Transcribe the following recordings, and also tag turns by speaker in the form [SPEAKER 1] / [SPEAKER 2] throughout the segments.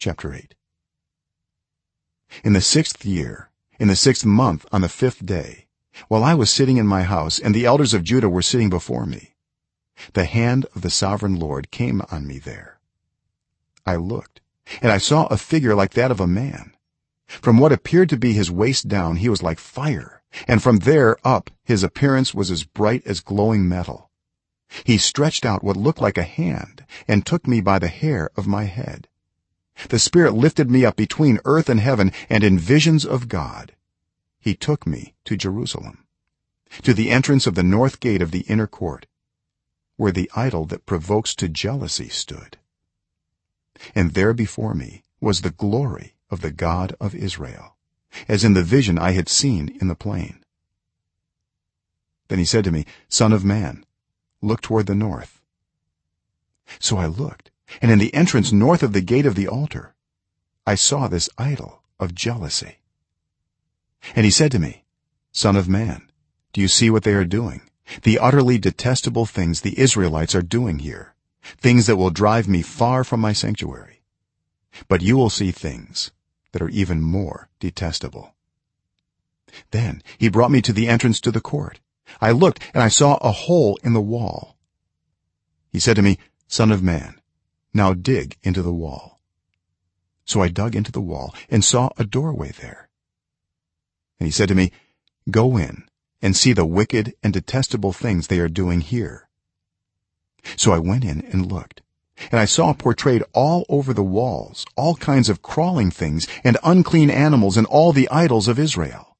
[SPEAKER 1] chapter 8 in the 6th year in the 6th month on the 5th day while i was sitting in my house and the elders of judah were sitting before me the hand of the sovereign lord came on me there. I looked and i saw a figure like that of a man. From what appeared to be his waist down he was like fire and from there up his appearance was as bright as glowing metal. He stretched out what looked like a hand and took me by the hair of my head the spirit lifted me up between earth and heaven and in visions of god. He took me to jerusalem to the entrance of the north gate of the inner court where the idol that provokes to jealousy stood. And there before me was the glory of the god of israel as in the vision i had seen in the plain. Then he said to me son of man look toward the north. So i looked and in the entrance north of the gate of the altar i saw this idol of jealousy. And he said to me son of man do you see what they are doing? The utterly detestable things the israelites are doing here things that will drive me far from my sanctuary. But you will see things that are even more detestable. Then he brought me to the entrance to the court. I looked and i saw a hole in the wall. He said to me son of man now dig into the wall. So i dug into the wall and saw a doorway there. And he said to me go in and see the wicked and detestable things they are doing here. So i went in and looked and i saw portrayed all over the walls all kinds of crawling things and unclean animals and all the idols of israel.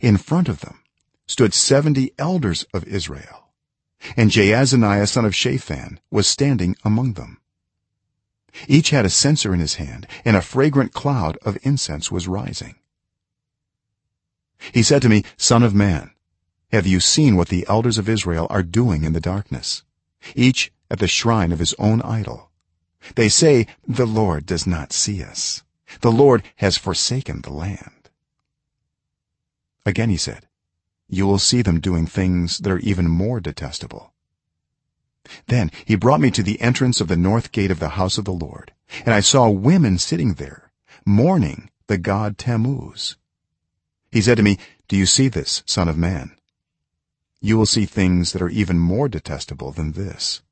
[SPEAKER 1] In front of them stood 70 elders of israel and jaazaniah son of shaphan was standing among them. Each had a censer in his hand and a fragrant cloud of incense was rising. He said to me son of man have you seen what the elders of israel are doing in the darkness each at the shrine of his own idol? They say the lord does not see us. The lord has forsaken the land. Again he said you will see them doing things that are even more detestable. Then he brought me to the entrance of the north gate of the house of the lord and i saw women sitting there mourning the god tammuz. He said to me do you see this son of man? You will see things that are even more detestable than this.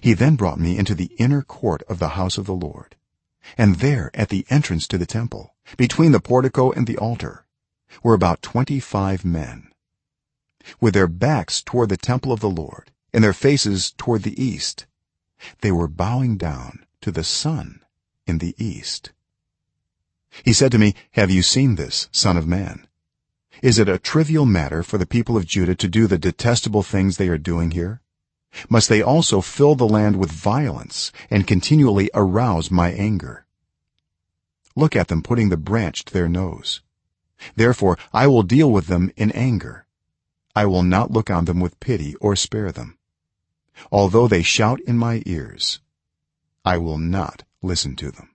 [SPEAKER 1] He then brought me into the inner court of the house of the lord and there at the entrance to the temple between the portico and the altar were about 25 men. With their backs toward the temple of the lord and their faces toward the east they were bowing down to the sun in the east. He said to me have you seen this son of man? Is it a trivial matter for the people of judah to do the detestable things they are doing here? Must they also fill the land with violence and continually arouse my anger? Look at them putting the branch to their nose therefore i will deal with them in anger. I will not look on them with pity or spare them. Although they shout in my ears i will not listen to them